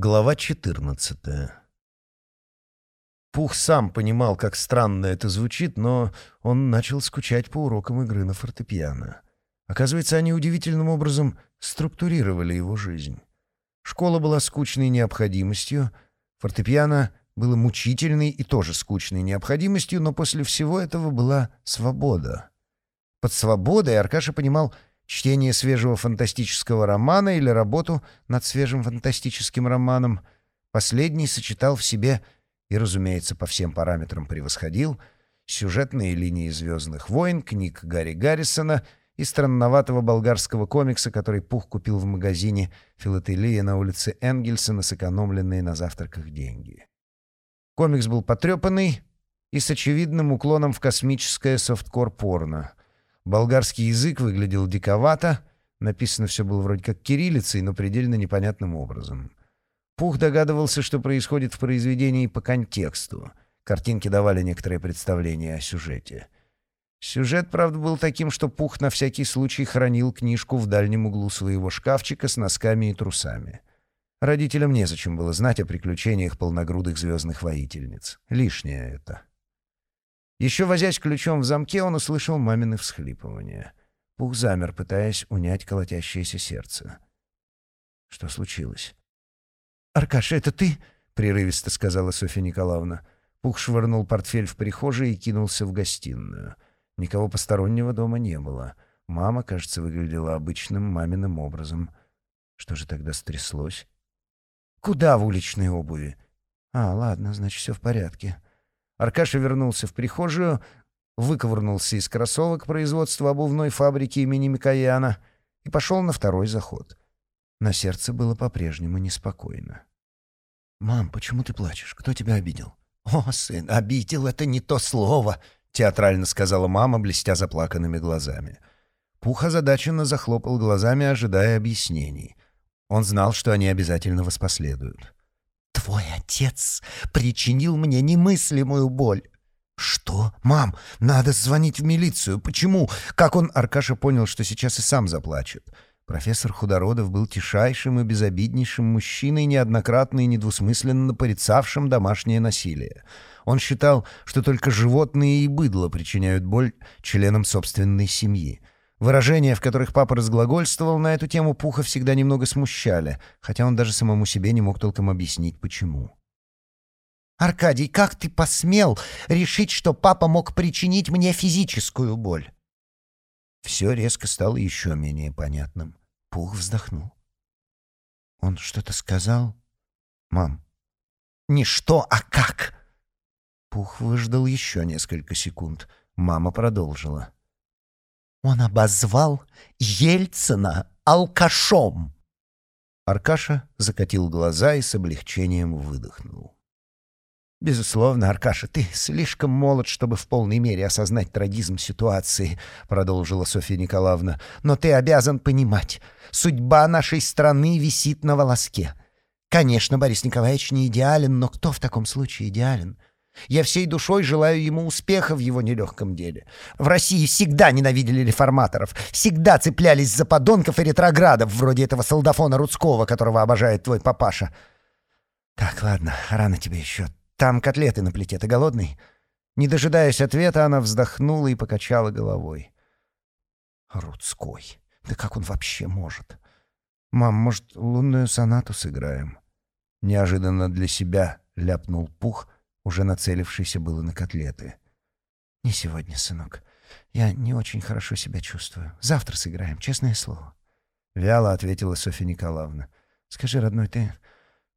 Глава 14 Пух сам понимал, как странно это звучит, но он начал скучать по урокам игры на фортепиано. Оказывается, они удивительным образом структурировали его жизнь. Школа была скучной необходимостью, фортепиано было мучительной и тоже скучной необходимостью, но после всего этого была свобода. Под свободой Аркаша понимал — чтение свежего фантастического романа или работу над свежим фантастическим романом. Последний сочетал в себе и, разумеется, по всем параметрам превосходил сюжетные линии «Звездных войн», книг Гарри Гаррисона и странноватого болгарского комикса, который Пух купил в магазине «Филателия» на улице Энгельса на сэкономленные на завтраках деньги. Комикс был потрепанный и с очевидным уклоном в космическое софткор-порно — Болгарский язык выглядел диковато, написано все было вроде как кириллицей, но предельно непонятным образом. Пух догадывался, что происходит в произведении по контексту. Картинки давали некоторое представление о сюжете. Сюжет, правда, был таким, что Пух на всякий случай хранил книжку в дальнем углу своего шкафчика с носками и трусами. Родителям незачем было знать о приключениях полногрудых звездных воительниц. Лишнее это. Еще возясь ключом в замке, он услышал мамины всхлипывания. Пух замер, пытаясь унять колотящееся сердце. Что случилось? «Аркаша, это ты?» — прерывисто сказала Софья Николаевна. Пух швырнул портфель в прихожей и кинулся в гостиную. Никого постороннего дома не было. Мама, кажется, выглядела обычным маминым образом. Что же тогда стряслось? «Куда в уличной обуви?» «А, ладно, значит, все в порядке». Аркаша вернулся в прихожую, выковырнулся из кроссовок производства обувной фабрики имени Микояна и пошел на второй заход. На сердце было по-прежнему неспокойно. «Мам, почему ты плачешь? Кто тебя обидел?» «О, сын, обидел — это не то слово!» — театрально сказала мама, блестя заплаканными глазами. Пух озадаченно захлопал глазами, ожидая объяснений. Он знал, что они обязательно воспоследуют. Твой отец причинил мне немыслимую боль. «Что? Мам, надо звонить в милицию. Почему? Как он...» Аркаша понял, что сейчас и сам заплачет. Профессор Худородов был тишайшим и безобиднейшим мужчиной, неоднократно и недвусмысленно порицавшим домашнее насилие. Он считал, что только животные и быдло причиняют боль членам собственной семьи. Выражения, в которых папа разглагольствовал на эту тему, Пуха всегда немного смущали, хотя он даже самому себе не мог толком объяснить, почему. «Аркадий, как ты посмел решить, что папа мог причинить мне физическую боль?» Все резко стало еще менее понятным. Пух вздохнул. «Он что-то сказал?» «Мам». «Не что, а как?» Пух выждал еще несколько секунд. Мама продолжила. Он обозвал Ельцина алкашом. Аркаша закатил глаза и с облегчением выдохнул. «Безусловно, Аркаша, ты слишком молод, чтобы в полной мере осознать трагизм ситуации», — продолжила Софья Николаевна. «Но ты обязан понимать, судьба нашей страны висит на волоске. Конечно, Борис Николаевич не идеален, но кто в таком случае идеален? Я всей душой желаю ему успеха в его нелегком деле. В России всегда ненавидели реформаторов, всегда цеплялись за подонков и ретроградов, вроде этого солдафона Рудского, которого обожает твой папаша. Так, ладно, рано тебе еще. Там котлеты на плите, ты голодный? Не дожидаясь ответа, она вздохнула и покачала головой. Рудской. Да как он вообще может? Мам, может, лунную сонату сыграем? Неожиданно для себя ляпнул Пух — уже нацелившийся было на котлеты. «Не сегодня, сынок. Я не очень хорошо себя чувствую. Завтра сыграем, честное слово». Вяло ответила Софья Николаевна. «Скажи, родной, ты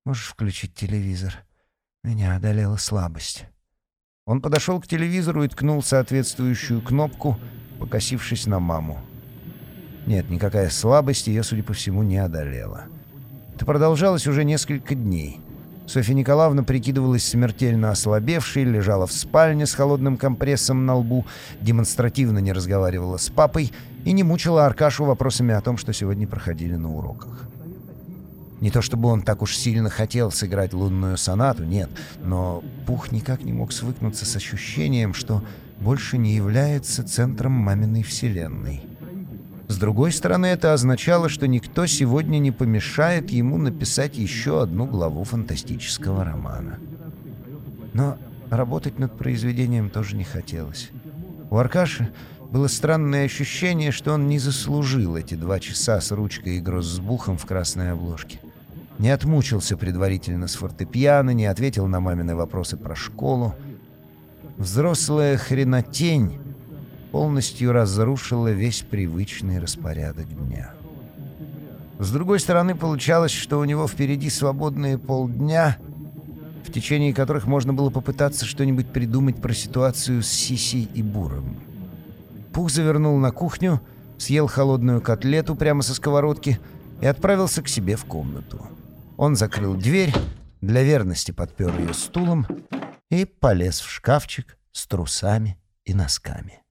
можешь включить телевизор? Меня одолела слабость». Он подошел к телевизору и ткнул соответствующую кнопку, покосившись на маму. Нет, никакая слабость ее, судя по всему, не одолела. Это продолжалось уже несколько дней — Софья Николаевна прикидывалась смертельно ослабевшей, лежала в спальне с холодным компрессом на лбу, демонстративно не разговаривала с папой и не мучила Аркашу вопросами о том, что сегодня проходили на уроках. Не то чтобы он так уж сильно хотел сыграть лунную сонату, нет, но Пух никак не мог свыкнуться с ощущением, что больше не является центром маминой вселенной. С другой стороны, это означало, что никто сегодня не помешает ему написать еще одну главу фантастического романа. Но работать над произведением тоже не хотелось. У Аркаши было странное ощущение, что он не заслужил эти два часа с ручкой и гроссбухом в красной обложке. Не отмучился предварительно с фортепиано, не ответил на мамины вопросы про школу. Взрослая хренотень полностью разрушила весь привычный распорядок дня. С другой стороны, получалось, что у него впереди свободные полдня, в течение которых можно было попытаться что-нибудь придумать про ситуацию с Сисей и Буром. Пух завернул на кухню, съел холодную котлету прямо со сковородки и отправился к себе в комнату. Он закрыл дверь, для верности подпер ее стулом и полез в шкафчик с трусами и носками.